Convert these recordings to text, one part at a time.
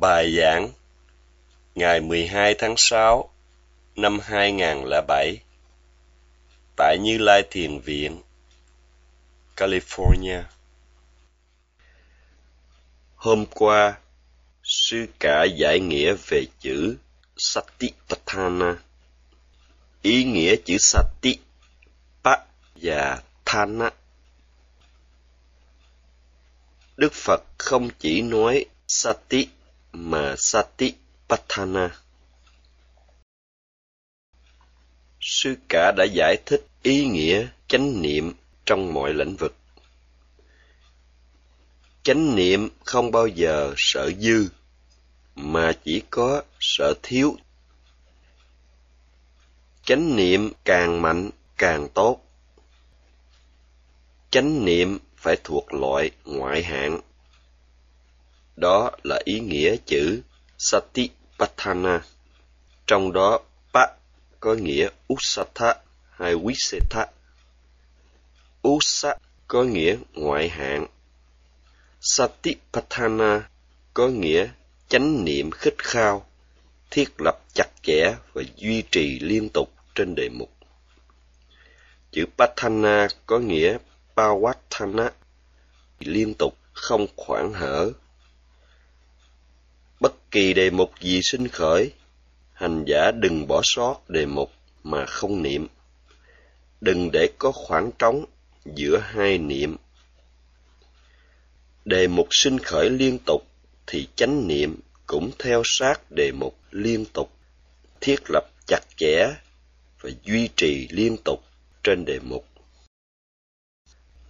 Bài giảng ngày 12 tháng 6 năm 2007 tại Như Lai Thiền Viện, California. Hôm qua, sư cả giải nghĩa về chữ Satipatthana. Ý nghĩa chữ Sati, Pa và Thana. Đức Phật không chỉ nói Sati mà Satipatthana. Sư cả đã giải thích ý nghĩa chánh niệm trong mọi lĩnh vực. Chánh niệm không bao giờ sợ dư, mà chỉ có sợ thiếu. Chánh niệm càng mạnh càng tốt. Chánh niệm phải thuộc loại ngoại hạng đó là ý nghĩa chữ Satipatthana. Trong đó Pa có nghĩa Usatha hay Wisetha. Usa có nghĩa ngoại hạng. Satipatthana có nghĩa chánh niệm khích khao, thiết lập chặt chẽ và duy trì liên tục trên đề mục. Chữ Patthana có nghĩa Pawattana, liên tục, không khoảng hở, Bất kỳ đề mục gì sinh khởi, hành giả đừng bỏ sót đề mục mà không niệm. Đừng để có khoảng trống giữa hai niệm. Đề mục sinh khởi liên tục thì chánh niệm cũng theo sát đề mục liên tục, thiết lập chặt chẽ và duy trì liên tục trên đề mục.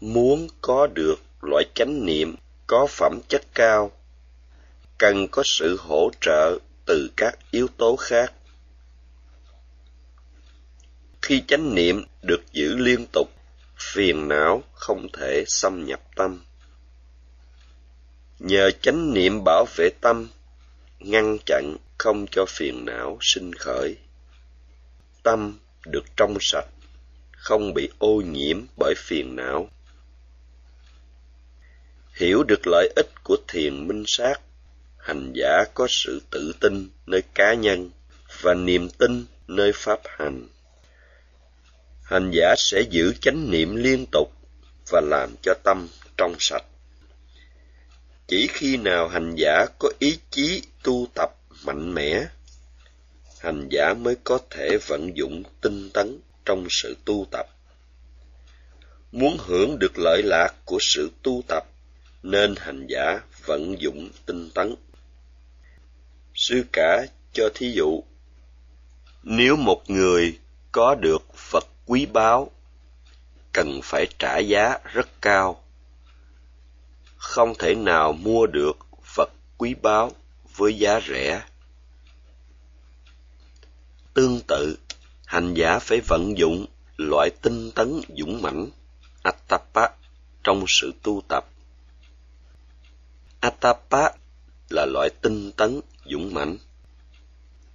Muốn có được loại chánh niệm có phẩm chất cao cần có sự hỗ trợ từ các yếu tố khác. Khi chánh niệm được giữ liên tục, phiền não không thể xâm nhập tâm. Nhờ chánh niệm bảo vệ tâm, ngăn chặn không cho phiền não sinh khởi. Tâm được trong sạch, không bị ô nhiễm bởi phiền não. Hiểu được lợi ích của thiền minh sát hành giả có sự tự tin nơi cá nhân và niềm tin nơi pháp hành. Hành giả sẽ giữ chánh niệm liên tục và làm cho tâm trong sạch. Chỉ khi nào hành giả có ý chí tu tập mạnh mẽ, hành giả mới có thể vận dụng tinh tấn trong sự tu tập. Muốn hưởng được lợi lạc của sự tu tập, nên hành giả vận dụng tinh tấn sư cả cho thí dụ. Nếu một người có được vật quý báu, cần phải trả giá rất cao. Không thể nào mua được vật quý báu với giá rẻ. Tương tự, hành giả phải vận dụng loại tinh tấn dũng mãnh atapa trong sự tu tập. Atapa là loại tinh tấn dũng mãnh.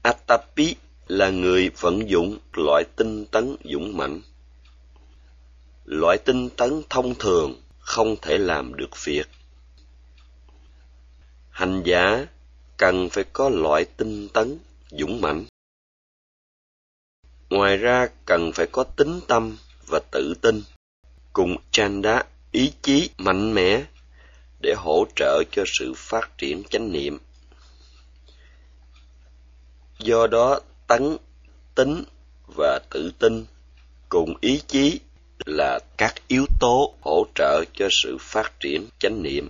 Atapi là người vận dụng loại tinh tấn dũng mãnh. Loại tinh tấn thông thường không thể làm được việc. Hành giả cần phải có loại tinh tấn dũng mãnh. Ngoài ra cần phải có tính tâm và tự tin, cùng chanda ý chí mạnh mẽ để hỗ trợ cho sự phát triển chánh niệm. Do đó tấn tính và tự tin cùng ý chí là các yếu tố hỗ trợ cho sự phát triển chánh niệm.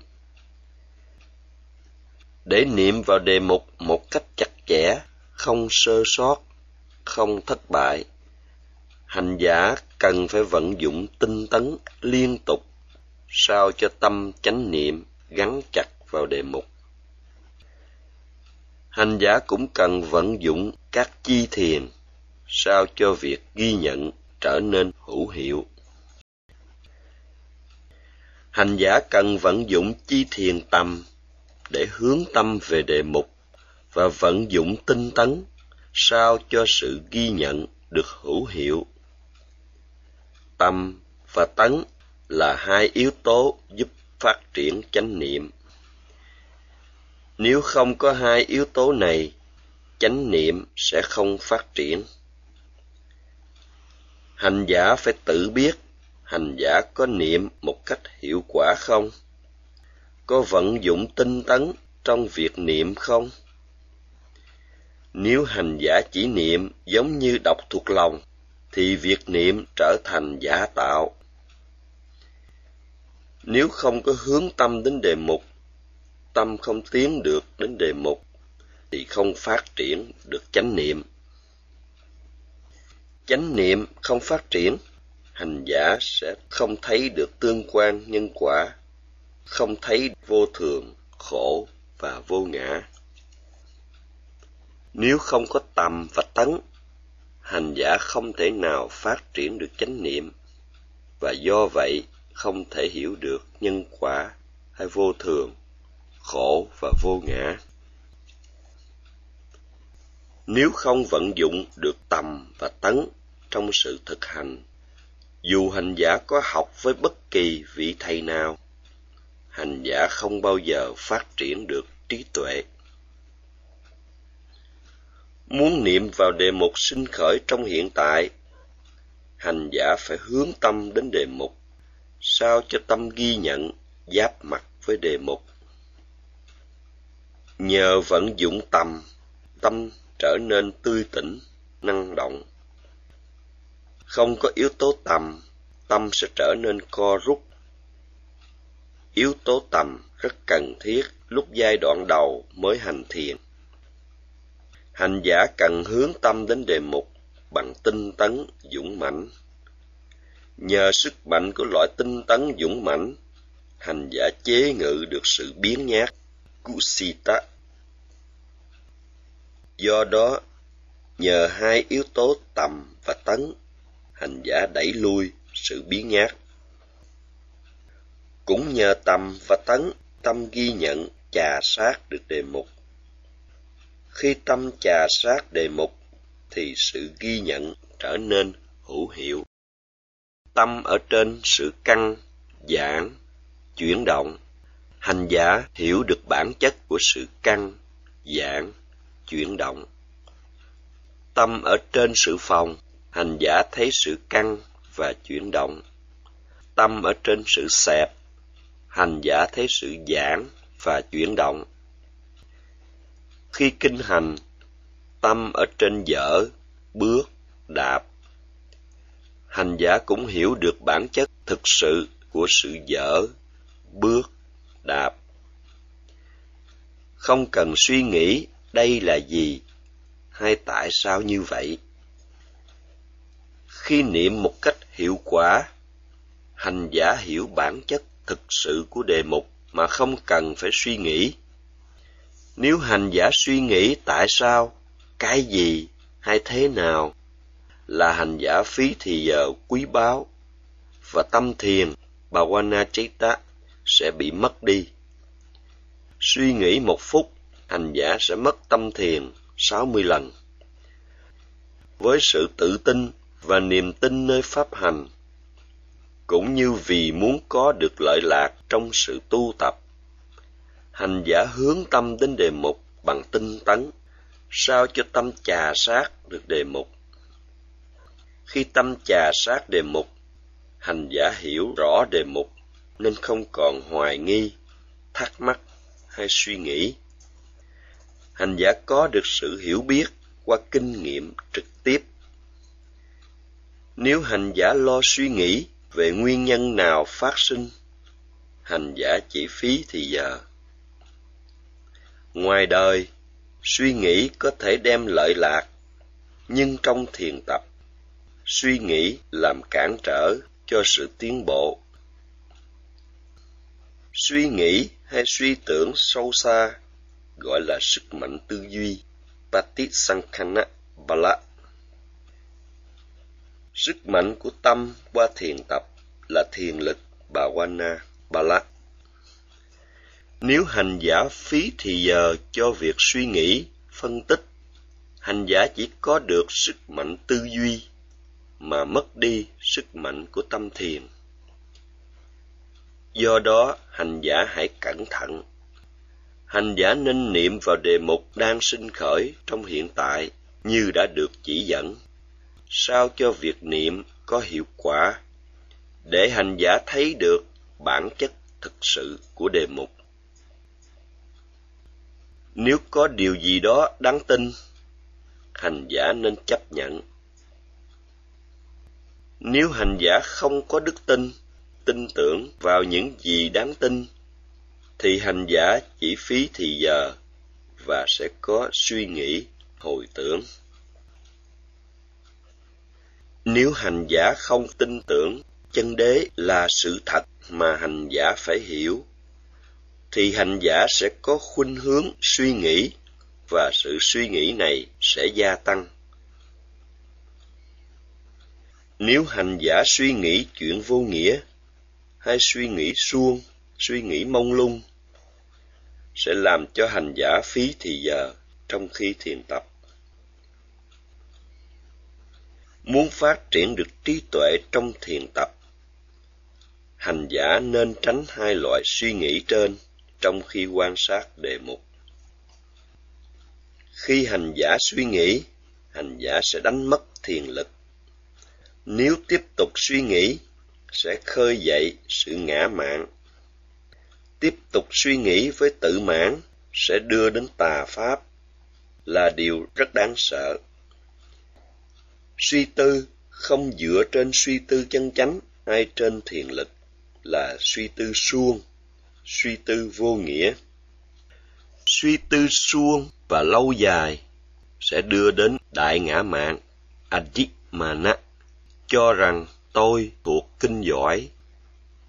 Để niệm vào đề mục một cách chặt chẽ, không sơ sót, không thất bại, hành giả cần phải vận dụng tinh tấn liên tục sao cho tâm chánh niệm gắn chặt vào đề mục. Hành giả cũng cần vận dụng các chi thiền, sao cho việc ghi nhận trở nên hữu hiệu. Hành giả cần vận dụng chi thiền tầm để hướng tâm về đề mục và vận dụng tinh tấn, sao cho sự ghi nhận được hữu hiệu. Tâm và tấn là hai yếu tố giúp phát triển chánh niệm. Nếu không có hai yếu tố này, chánh niệm sẽ không phát triển. Hành giả phải tự biết hành giả có niệm một cách hiệu quả không? Có vận dụng tinh tấn trong việc niệm không? Nếu hành giả chỉ niệm giống như đọc thuộc lòng, thì việc niệm trở thành giả tạo nếu không có hướng tâm đến đề mục, tâm không tiến được đến đề mục, thì không phát triển được chánh niệm. Chánh niệm không phát triển, hành giả sẽ không thấy được tương quan nhân quả, không thấy vô thường, khổ và vô ngã. Nếu không có tầm và tấn, hành giả không thể nào phát triển được chánh niệm. Và do vậy không thể hiểu được nhân quả hay vô thường, khổ và vô ngã. Nếu không vận dụng được tầm và tấn trong sự thực hành, dù hành giả có học với bất kỳ vị thầy nào, hành giả không bao giờ phát triển được trí tuệ. Muốn niệm vào đề mục sinh khởi trong hiện tại, hành giả phải hướng tâm đến đề mục sao cho tâm ghi nhận, giáp mặt với đề mục. Nhờ vận dụng tầm, tâm trở nên tươi tỉnh, năng động. Không có yếu tố tầm, tâm sẽ trở nên co rút. Yếu tố tầm rất cần thiết lúc giai đoạn đầu mới hành thiền. Hành giả cần hướng tâm đến đề mục bằng tinh tấn dũng mãnh nhờ sức mạnh của loại tinh tấn dũng mãnh, hành giả chế ngự được sự biến nhát kusita do đó, nhờ hai yếu tố tầm và tấn, hành giả đẩy lui sự biến nhát. Cũng nhờ tầm và tấn, tâm ghi nhận chà sát được đề mục. Khi tâm chà sát đề mục, thì sự ghi nhận trở nên hữu hiệu tâm ở trên sự căng giãn chuyển động. Hành giả hiểu được bản chất của sự căng giãn chuyển động. Tâm ở trên sự phòng, hành giả thấy sự căng và chuyển động. Tâm ở trên sự xẹp, hành giả thấy sự giãn và chuyển động. Khi kinh hành, tâm ở trên dở, bước, đạp hành giả cũng hiểu được bản chất thực sự của sự dở, bước, đạp. Không cần suy nghĩ đây là gì, hay tại sao như vậy. Khi niệm một cách hiệu quả, hành giả hiểu bản chất thực sự của đề mục mà không cần phải suy nghĩ. Nếu hành giả suy nghĩ tại sao, cái gì hay thế nào là hành giả phí thì giờ quý báu và tâm thiền Bhavanachita sẽ bị mất đi. Suy nghĩ một phút, hành giả sẽ mất tâm thiền sáu mươi lần. Với sự tự tin và niềm tin nơi pháp hành, cũng như vì muốn có được lợi lạc trong sự tu tập, hành giả hướng tâm đến đề mục bằng tinh tấn, sao cho tâm trà sát được đề mục. Khi tâm trà sát đề mục, hành giả hiểu rõ đề mục nên không còn hoài nghi, thắc mắc hay suy nghĩ. Hành giả có được sự hiểu biết qua kinh nghiệm trực tiếp. Nếu hành giả lo suy nghĩ về nguyên nhân nào phát sinh, hành giả chỉ phí thì giờ. Ngoài đời, suy nghĩ có thể đem lợi lạc, nhưng trong thiền tập, suy nghĩ làm cản trở cho sự tiến bộ suy nghĩ hay suy tưởng sâu xa gọi là sức mạnh tư duy Patisankhana Bala. Sức mạnh của tâm qua thiền tập là thiền lực Bhavana Bala. Nếu hành giả phí thì giờ cho việc suy nghĩ, phân tích, hành giả chỉ có được sức mạnh tư duy mà mất đi sức mạnh của tâm thiền. Do đó, hành giả hãy cẩn thận. Hành giả nên niệm vào đề mục đang sinh khởi trong hiện tại như đã được chỉ dẫn. Sao cho việc niệm có hiệu quả? Để hành giả thấy được bản chất thực sự của đề mục. Nếu có điều gì đó đáng tin, hành giả nên chấp nhận nếu hành giả không có đức tin tin tưởng vào những gì đáng tin, thì hành giả chỉ phí thì giờ và sẽ có suy nghĩ, hồi tưởng. Nếu hành giả không tin tưởng, chân đế là sự thật mà hành giả phải hiểu, thì hành giả sẽ có khuynh hướng suy nghĩ và sự suy nghĩ này sẽ gia tăng nếu hành giả suy nghĩ chuyện vô nghĩa, hay suy nghĩ suông, suy nghĩ mông lung, sẽ làm cho hành giả phí thì giờ trong khi thiền tập. Muốn phát triển được trí tuệ trong thiền tập, hành giả nên tránh hai loại suy nghĩ trên trong khi quan sát đề mục. Khi hành giả suy nghĩ, hành giả sẽ đánh mất thiền lực nếu tiếp tục suy nghĩ, sẽ khơi dậy sự ngã mạn. Tiếp tục suy nghĩ với tự mãn sẽ đưa đến tà pháp, là điều rất đáng sợ. Suy tư không dựa trên suy tư chân chánh hay trên thiền lực, là suy tư suông, suy tư vô nghĩa. Suy tư suông và lâu dài sẽ đưa đến đại ngã mạn adhimana cho rằng tôi thuộc kinh giỏi,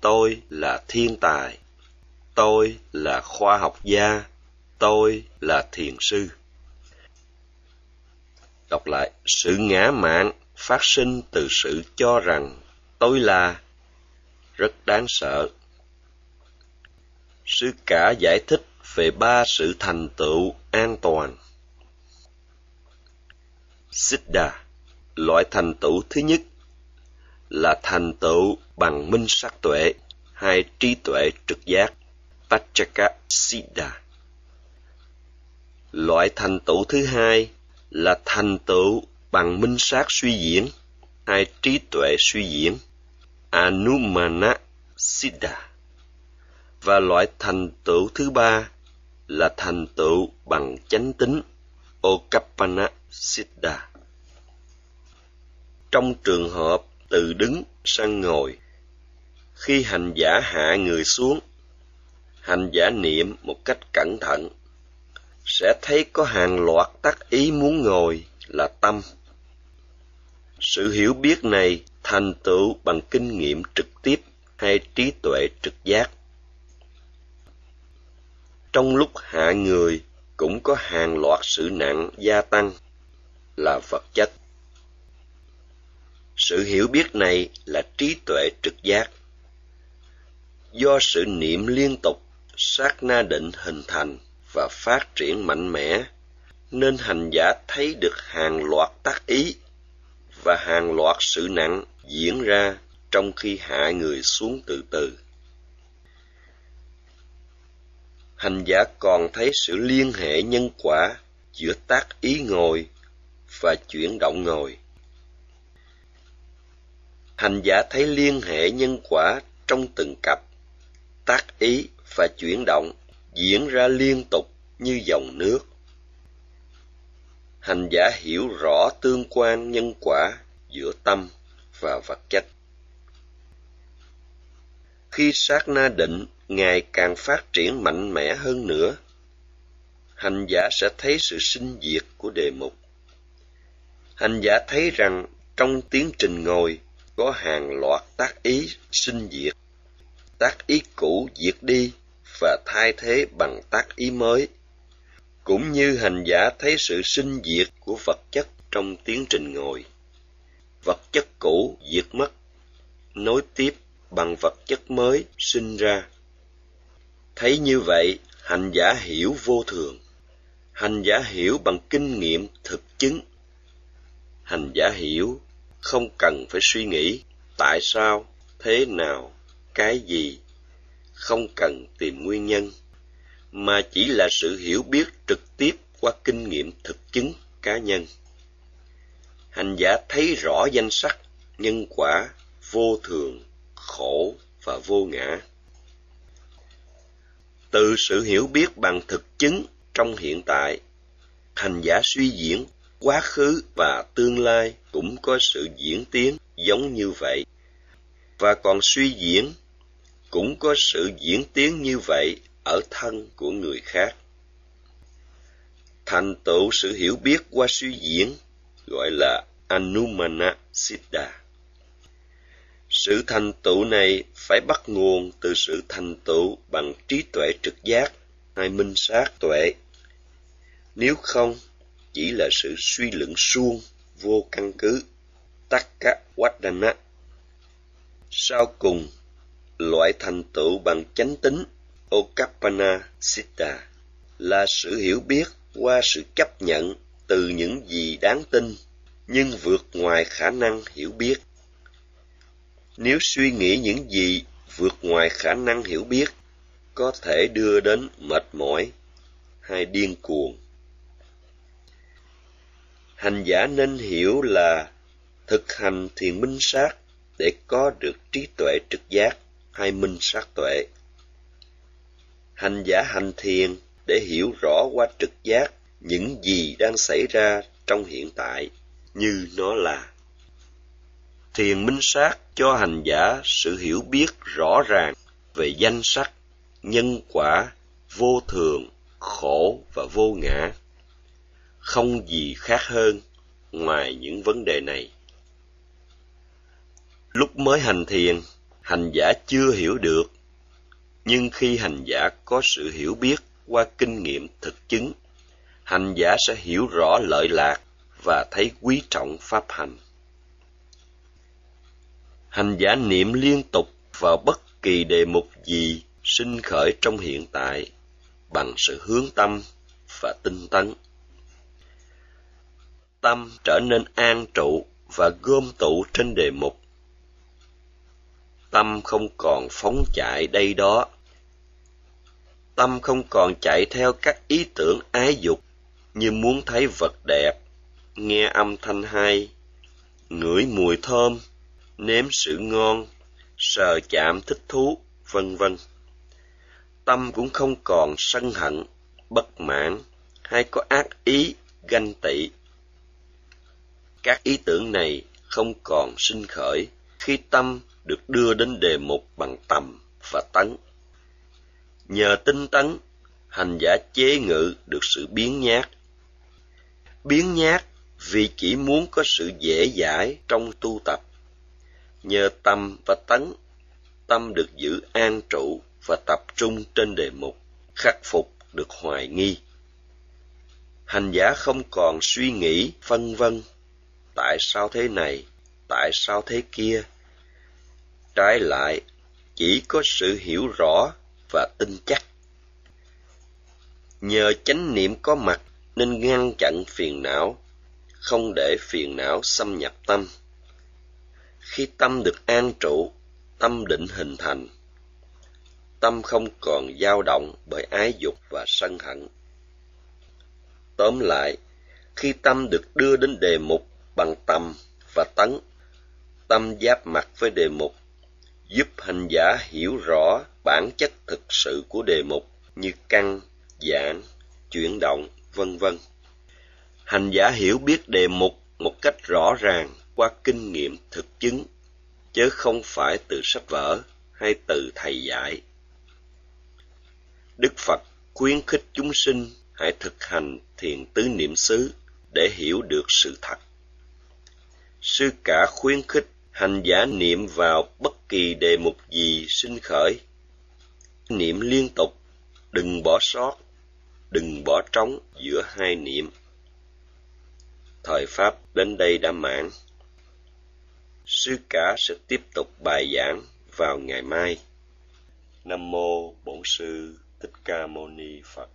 tôi là thiên tài, tôi là khoa học gia, tôi là thiền sư. Đọc lại, sự ngã mạn phát sinh từ sự cho rằng tôi là rất đáng sợ. Sư cả giải thích về ba sự thành tựu an toàn. Siddha, loại thành tựu thứ nhất là thành tựu bằng minh sắc tuệ hay trí tuệ trực giác, Pachaka Siddha. Loại thành tựu thứ hai là thành tựu bằng minh sát suy diễn hay trí tuệ suy diễn, Anumana Siddha. Và loại thành tựu thứ ba là thành tựu bằng chánh tính, Okappana Siddha. Trong trường hợp từ đứng sang ngồi, khi hành giả hạ người xuống hành giả niệm một cách cẩn thận sẽ thấy có hàng loạt tác ý muốn ngồi là tâm. Sự hiểu biết này thành tựu bằng kinh nghiệm trực tiếp hay trí tuệ trực giác. Trong lúc hạ người cũng có hàng loạt sự nặng gia tăng là vật chất sự hiểu biết này là trí tuệ trực giác. Do sự niệm liên tục, sát na định hình thành và phát triển mạnh mẽ, nên hành giả thấy được hàng loạt tác ý và hàng loạt sự nặng diễn ra trong khi hạ người xuống từ từ. Hành giả còn thấy sự liên hệ nhân quả giữa tác ý ngồi và chuyển động ngồi hành giả thấy liên hệ nhân quả trong từng cặp, tác ý và chuyển động diễn ra liên tục như dòng nước. Hành giả hiểu rõ tương quan nhân quả giữa tâm và vật chất. Khi sát na định ngày càng phát triển mạnh mẽ hơn nữa. Hành giả sẽ thấy sự sinh diệt của đề mục. Hành giả thấy rằng trong tiến trình ngồi có hàng loạt tác ý sinh diệt. Tác ý cũ diệt đi và thay thế bằng tác ý mới. Cũng như hành giả thấy sự sinh diệt của vật chất trong tiến trình ngồi. Vật chất cũ diệt mất, nối tiếp bằng vật chất mới sinh ra. Thấy như vậy, hành giả hiểu vô thường. Hành giả hiểu bằng kinh nghiệm thực chứng. Hành giả hiểu không cần phải suy nghĩ tại sao, thế nào, cái gì. Không cần tìm nguyên nhân, mà chỉ là sự hiểu biết trực tiếp qua kinh nghiệm thực chứng cá nhân. Hành giả thấy rõ danh sắc, nhân quả, vô thường, khổ và vô ngã. Từ sự hiểu biết bằng thực chứng trong hiện tại, hành giả suy diễn quá khứ và tương lai cũng có sự diễn tiến giống như vậy. Và còn suy diễn cũng có sự diễn tiến như vậy ở thân của người khác. Thành tựu sự hiểu biết qua suy diễn, gọi là anumana siddha sự thành tựu này phải bắt nguồn từ sự thành tựu bằng trí tuệ trực giác hay minh sát tuệ. Nếu không chỉ là sự suy luận suông, vô căn cứ takka wadana sau cùng, loại thành tựu bằng chánh tính okapana siddha, là sự hiểu biết qua sự chấp nhận từ những gì đáng tin, nhưng vượt ngoài khả năng hiểu biết. Nếu suy nghĩ những gì vượt ngoài khả năng hiểu biết, có thể đưa đến mệt mỏi hay điên cuồng hành giả nên hiểu là thực hành thiền minh sát để có được trí tuệ trực giác, hay minh sát tuệ. Hành giả hành thiền để hiểu rõ qua trực giác những gì đang xảy ra trong hiện tại, như nó là. Thiền minh sát cho hành giả sự hiểu biết rõ ràng về danh sắc, nhân quả, vô thường, khổ và vô ngã không gì khác hơn ngoài những vấn đề này. Lúc mới hành thiền, hành giả chưa hiểu được, nhưng khi hành giả có sự hiểu biết qua kinh nghiệm thực chứng, hành giả sẽ hiểu rõ lợi lạc và thấy quý trọng pháp hành. Hành giả niệm liên tục vào bất kỳ đề mục gì sinh khởi trong hiện tại bằng sự hướng tâm và tinh tấn tâm trở nên an trụ và gom tụ trên đề mục. Tâm không còn phóng chạy đây đó. Tâm không còn chạy theo các ý tưởng ái dục như muốn thấy vật đẹp, nghe âm thanh hay, ngửi mùi thơm, nếm sự ngon, sờ chạm thích thú, vân vân. Tâm cũng không còn sân hận, bất mãn hay có ác ý, ganh tị các ý tưởng này không còn sinh khởi khi tâm được đưa đến đề mục bằng tầm và tấn. Nhờ tinh tấn, hành giả chế ngự được sự biến nhát. Biến nhát vì chỉ muốn có sự dễ dãi trong tu tập. Nhờ tâm và tấn, tâm được giữ an trụ và tập trung trên đề mục, khắc phục được hoài nghi. Hành giả không còn suy nghĩ, phân vân tại sao thế này, tại sao thế kia? Trái lại, chỉ có sự hiểu rõ và tin chắc. Nhờ chánh niệm có mặt nên ngăn chặn phiền não, không để phiền não xâm nhập tâm. Khi tâm được an trụ, tâm định hình thành. Tâm không còn dao động bởi ái dục và sân hận. Tóm lại, khi tâm được đưa đến đề mục bằng tâm và tấn. Tâm giáp mặt với đề mục, giúp hành giả hiểu rõ bản chất thực sự của đề mục như căn giãn chuyển động, vân vân. Hành giả hiểu biết đề mục một cách rõ ràng qua kinh nghiệm thực chứng, chứ không phải từ sách vở hay từ thầy dạy. Đức phật khuyến khích chúng sinh hãy thực hành thiền tứ niệm xứ để hiểu được sự thật sư cả khuyến khích hành giả niệm vào bất kỳ đề mục gì sinh khởi. Niệm liên tục, đừng bỏ sót, đừng bỏ trống giữa hai niệm. Thời pháp đến đây đã mãn. Sư cả sẽ tiếp tục bài giảng vào ngày mai. Nam mô bổn sư thích ca mâu ni phật.